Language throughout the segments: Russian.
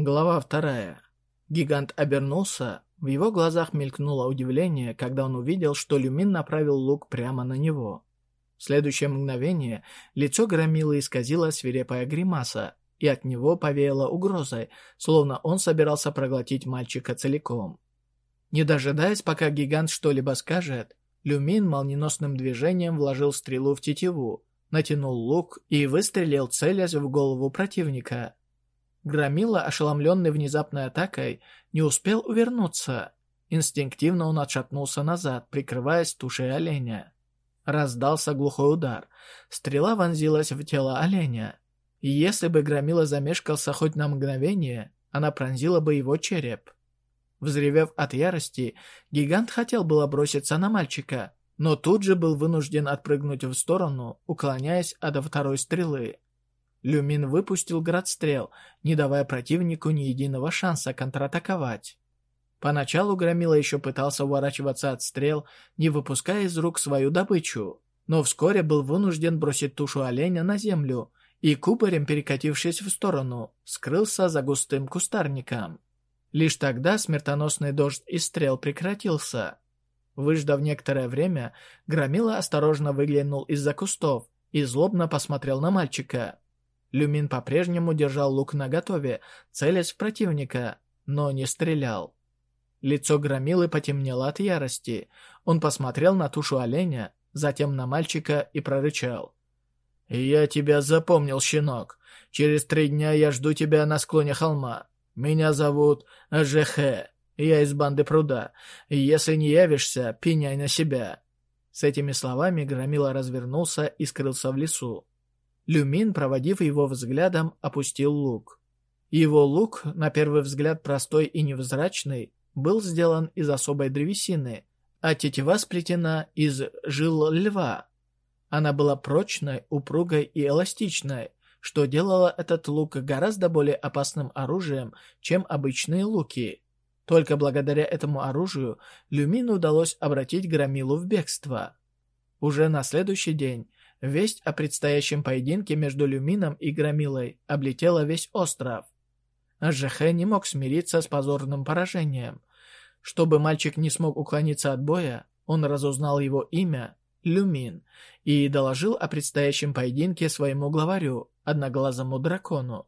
Глава вторая. Гигант обернулся, в его глазах мелькнуло удивление, когда он увидел, что Люмин направил лук прямо на него. В следующее мгновение лицо громилы исказило свирепая гримаса, и от него повеяло угрозой, словно он собирался проглотить мальчика целиком. Не дожидаясь, пока гигант что-либо скажет, Люмин молниеносным движением вложил стрелу в тетиву, натянул лук и выстрелил, целясь в голову противника. Громила, ошеломленный внезапной атакой, не успел увернуться. Инстинктивно он отшатнулся назад, прикрываясь тушей оленя. Раздался глухой удар. Стрела вонзилась в тело оленя. И если бы Громила замешкался хоть на мгновение, она пронзила бы его череп. Взревев от ярости, гигант хотел было броситься на мальчика, но тут же был вынужден отпрыгнуть в сторону, уклоняясь от второй стрелы. Люмин выпустил град стрел, не давая противнику ни единого шанса контратаковать. Поначалу Громила еще пытался уворачиваться от стрел, не выпуская из рук свою добычу, но вскоре был вынужден бросить тушу оленя на землю и, кубарем перекатившись в сторону, скрылся за густым кустарником. Лишь тогда смертоносный дождь из стрел прекратился. Выждав некоторое время, Громила осторожно выглянул из-за кустов и злобно посмотрел на мальчика. Люмин по-прежнему держал лук наготове, целясь в противника, но не стрелял. Лицо Громилы потемнело от ярости. Он посмотрел на тушу оленя, затем на мальчика и прорычал. «Я тебя запомнил, щенок. Через три дня я жду тебя на склоне холма. Меня зовут ЖХ. Я из банды пруда. Если не явишься, пеняй на себя». С этими словами Громила развернулся и скрылся в лесу. Люмин, проводив его взглядом, опустил лук. Его лук, на первый взгляд простой и невзрачный, был сделан из особой древесины, а тетива сплетена из жил льва. Она была прочной, упругой и эластичной, что делало этот лук гораздо более опасным оружием, чем обычные луки. Только благодаря этому оружию Люмину удалось обратить Громилу в бегство. Уже на следующий день Весть о предстоящем поединке между Люмином и Громилой облетела весь остров. ЖХ не мог смириться с позорным поражением. Чтобы мальчик не смог уклониться от боя, он разузнал его имя, Люмин, и доложил о предстоящем поединке своему главарю, Одноглазому дракону.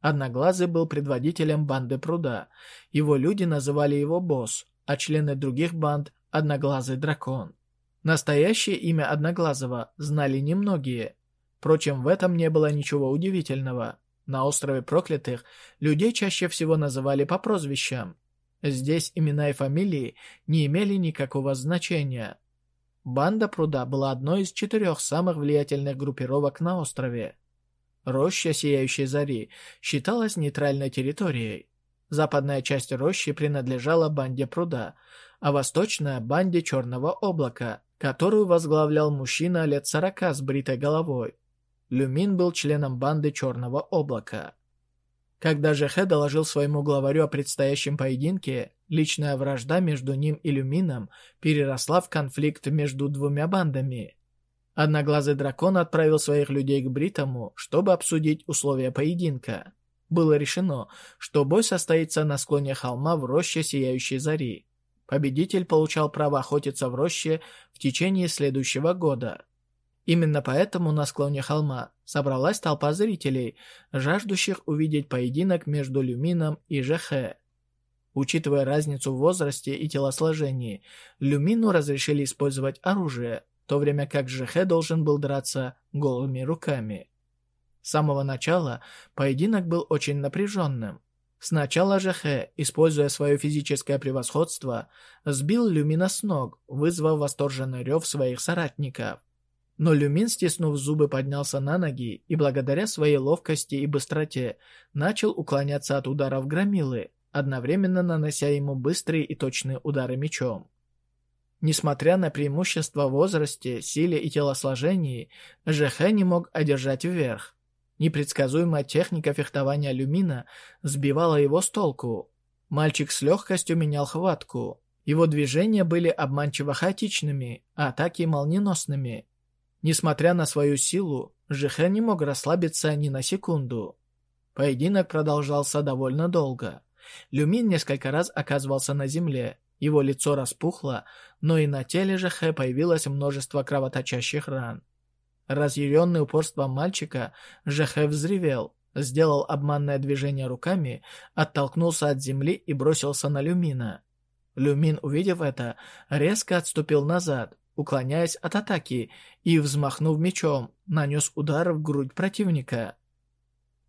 Одноглазый был предводителем банды пруда. Его люди называли его босс, а члены других банд – Одноглазый дракон. Настоящее имя Одноглазого знали немногие. Впрочем, в этом не было ничего удивительного. На острове Проклятых людей чаще всего называли по прозвищам. Здесь имена и фамилии не имели никакого значения. Банда пруда была одной из четырех самых влиятельных группировок на острове. Роща Сияющей Зари считалась нейтральной территорией. Западная часть рощи принадлежала банде пруда, а восточная – банде Черного облака, которую возглавлял мужчина лет сорока с бритой головой. Люмин был членом банды Черного облака. Когда ЖХ доложил своему главарю о предстоящем поединке, личная вражда между ним и Люмином переросла в конфликт между двумя бандами. Одноглазый дракон отправил своих людей к Бритому, чтобы обсудить условия поединка. Было решено, что бой состоится на склоне холма в роще Сияющей Зари. Победитель получал право охотиться в роще в течение следующего года. Именно поэтому на склоне холма собралась толпа зрителей, жаждущих увидеть поединок между Люмином и ЖХ. Учитывая разницу в возрасте и телосложении, Люмину разрешили использовать оружие, в то время как ЖХ должен был драться голыми руками. С самого начала поединок был очень напряженным. Сначала же Хэ, используя свое физическое превосходство, сбил Люмина с ног, вызвав восторженный рев своих соратников. Но Люмин, стиснув зубы, поднялся на ноги и благодаря своей ловкости и быстроте начал уклоняться от ударов Громилы, одновременно нанося ему быстрые и точные удары мечом. Несмотря на преимущество в возрасте, силе и телосложении, ЖХ не мог одержать вверх. Непредсказуемая техника фехтования Люмина сбивала его с толку. Мальчик с легкостью менял хватку. Его движения были обманчиво хаотичными, а атаки молниеносными. Несмотря на свою силу, Жихэ не мог расслабиться ни на секунду. Поединок продолжался довольно долго. Люмин несколько раз оказывался на земле, его лицо распухло, но и на теле же Хэ появилось множество кровоточащих ран. Разъяренный упорством мальчика, Жехе взревел, сделал обманное движение руками, оттолкнулся от земли и бросился на Люмина. Люмин, увидев это, резко отступил назад, уклоняясь от атаки, и, взмахнув мечом, нанес удар в грудь противника.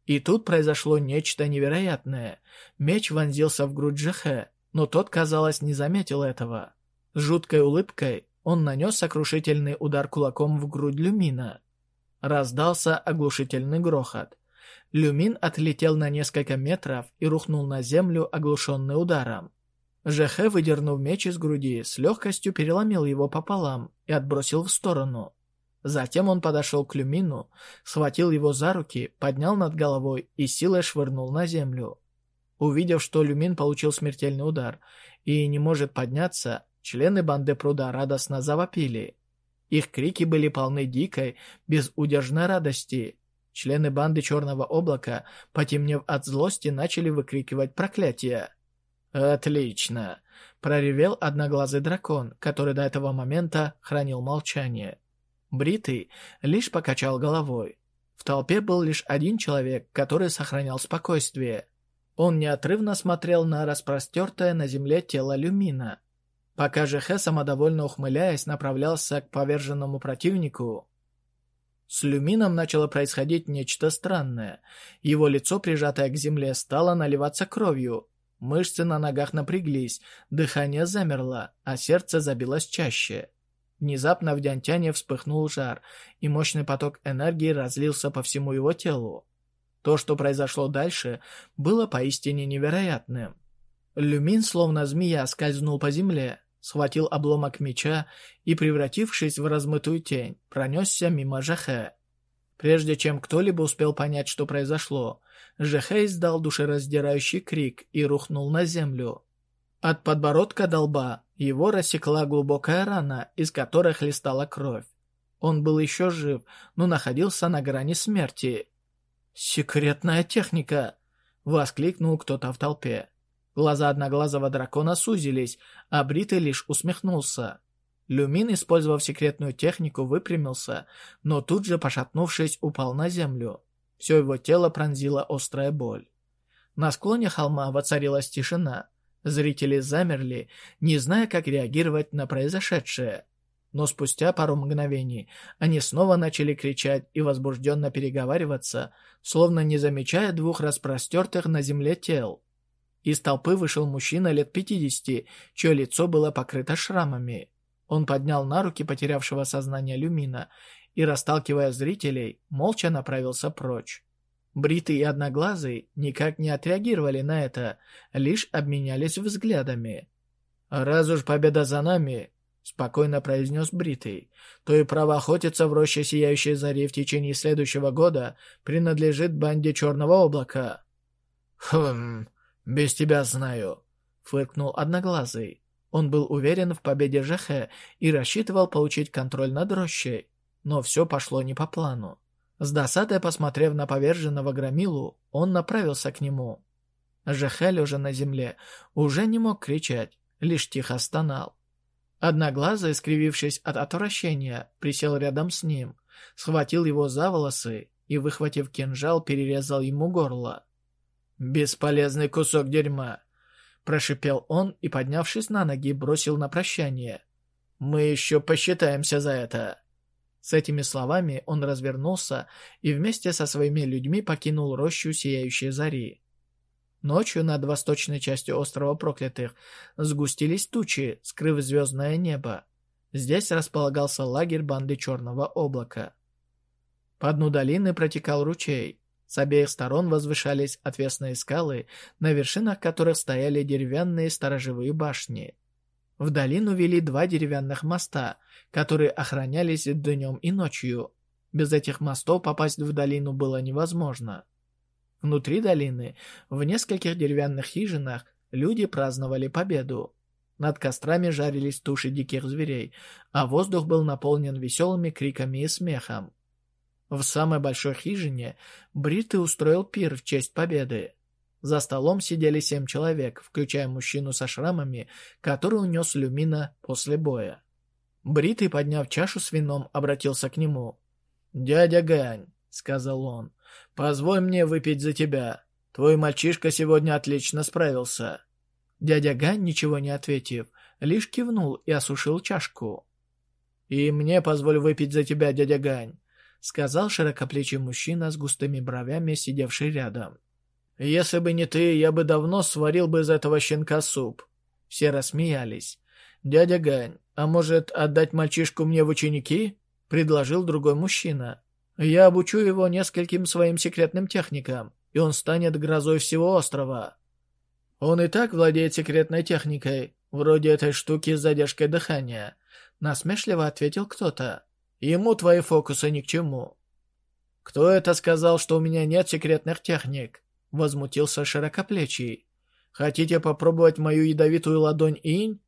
И тут произошло нечто невероятное. Меч вонзился в грудь Жехе, но тот, казалось, не заметил этого. С жуткой улыбкой он нанес сокрушительный удар кулаком в грудь Люмина. Раздался оглушительный грохот. Люмин отлетел на несколько метров и рухнул на землю, оглушенный ударом. ЖХ, выдернув меч из груди, с легкостью переломил его пополам и отбросил в сторону. Затем он подошел к Люмину, схватил его за руки, поднял над головой и силой швырнул на землю. Увидев, что Люмин получил смертельный удар и не может подняться, члены банды пруда радостно завопили. Их крики были полны дикой, безудержной радости. Члены банды Черного Облака, потемнев от злости, начали выкрикивать проклятия. «Отлично!» — проревел одноглазый дракон, который до этого момента хранил молчание. Бритый лишь покачал головой. В толпе был лишь один человек, который сохранял спокойствие. Он неотрывно смотрел на распростертое на земле тело Люмина. Пока же Хэ, самодовольно ухмыляясь, направлялся к поверженному противнику, с Люмином начало происходить нечто странное. Его лицо, прижатое к земле, стало наливаться кровью. Мышцы на ногах напряглись, дыхание замерло, а сердце забилось чаще. Внезапно в Дянтяне вспыхнул жар, и мощный поток энергии разлился по всему его телу. То, что произошло дальше, было поистине невероятным. Люмин, словно змея, скользнул по земле, схватил обломок меча и, превратившись в размытую тень, пронесся мимо Жахе. Прежде чем кто-либо успел понять, что произошло, Жехе издал душераздирающий крик и рухнул на землю. От подбородка до лба его рассекла глубокая рана, из которой хлестала кровь. Он был еще жив, но находился на грани смерти. «Секретная техника!» — воскликнул кто-то в толпе. Глаза одноглазого дракона сузились, а Бритый лишь усмехнулся. Люмин, использовав секретную технику, выпрямился, но тут же, пошатнувшись, упал на землю. Все его тело пронзила острая боль. На склоне холма воцарилась тишина. Зрители замерли, не зная, как реагировать на произошедшее. Но спустя пару мгновений они снова начали кричать и возбужденно переговариваться, словно не замечая двух распростертых на земле тел. Из толпы вышел мужчина лет пятидесяти, чье лицо было покрыто шрамами. Он поднял на руки потерявшего сознание Люмина и, расталкивая зрителей, молча направился прочь. Бритый и Одноглазый никак не отреагировали на это, лишь обменялись взглядами. «Раз уж победа за нами», — спокойно произнес Бритый, «то и право охотиться в роще Сияющей Зари в течение следующего года принадлежит банде Черного Облака». «Хм, без тебя знаю», — фыркнул Одноглазый. Он был уверен в победе Жехе и рассчитывал получить контроль над рощей, но все пошло не по плану. С досадой посмотрев на поверженного громилу, он направился к нему. Жехель уже на земле, уже не мог кричать, лишь тихо стонал. Одноглазый, искривившись от отвращения, присел рядом с ним, схватил его за волосы и, выхватив кинжал, перерезал ему горло. «Бесполезный кусок дерьма!» Прошипел он и, поднявшись на ноги, бросил на прощание. «Мы еще посчитаемся за это!» С этими словами он развернулся и вместе со своими людьми покинул рощу Сияющей Зари. Ночью над восточной частью острова Проклятых сгустились тучи, скрыв звездное небо. Здесь располагался лагерь банды Черного Облака. По дну долины протекал ручей. С обеих сторон возвышались отвесные скалы, на вершинах которых стояли деревянные сторожевые башни. В долину вели два деревянных моста, которые охранялись днем и ночью. Без этих мостов попасть в долину было невозможно. Внутри долины, в нескольких деревянных хижинах, люди праздновали победу. Над кострами жарились туши диких зверей, а воздух был наполнен веселыми криками и смехом. В самой большой хижине Бритый устроил пир в честь победы. За столом сидели семь человек, включая мужчину со шрамами, который унес Люмина после боя. Бритый, подняв чашу с вином, обратился к нему. «Дядя Гань», — сказал он, — «позволь мне выпить за тебя. Твой мальчишка сегодня отлично справился». Дядя Гань, ничего не ответив, лишь кивнул и осушил чашку. «И мне позволь выпить за тебя, дядя Гань», — сказал широкоплечий мужчина с густыми бровями, сидевший рядом. «Если бы не ты, я бы давно сварил бы из этого щенка суп». Все рассмеялись. «Дядя Гань, а может, отдать мальчишку мне в ученики?» — предложил другой мужчина. «Я обучу его нескольким своим секретным техникам, и он станет грозой всего острова». «Он и так владеет секретной техникой, вроде этой штуки с задержкой дыхания», — насмешливо ответил кто-то. «Ему твои фокусы ни к чему». «Кто это сказал, что у меня нет секретных техник?» — возмутился широкоплечий. «Хотите попробовать мою ядовитую ладонь инь?»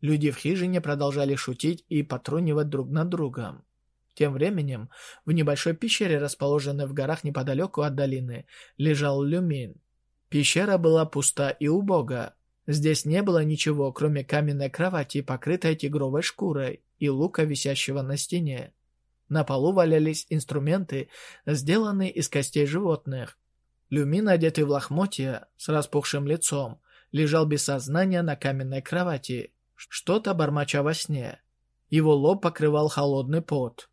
Люди в хижине продолжали шутить и потрунивать друг над другом. Тем временем, в небольшой пещере, расположенной в горах неподалеку от долины, лежал люмин. Пещера была пуста и убога. Здесь не было ничего, кроме каменной кровати, покрытой тигровой шкурой, и лука, висящего на стене. На полу валялись инструменты, сделанные из костей животных. Люмин, одетый в лохмотья, с распухшим лицом, лежал без сознания на каменной кровати, что-то бормоча во сне. Его лоб покрывал холодный пот.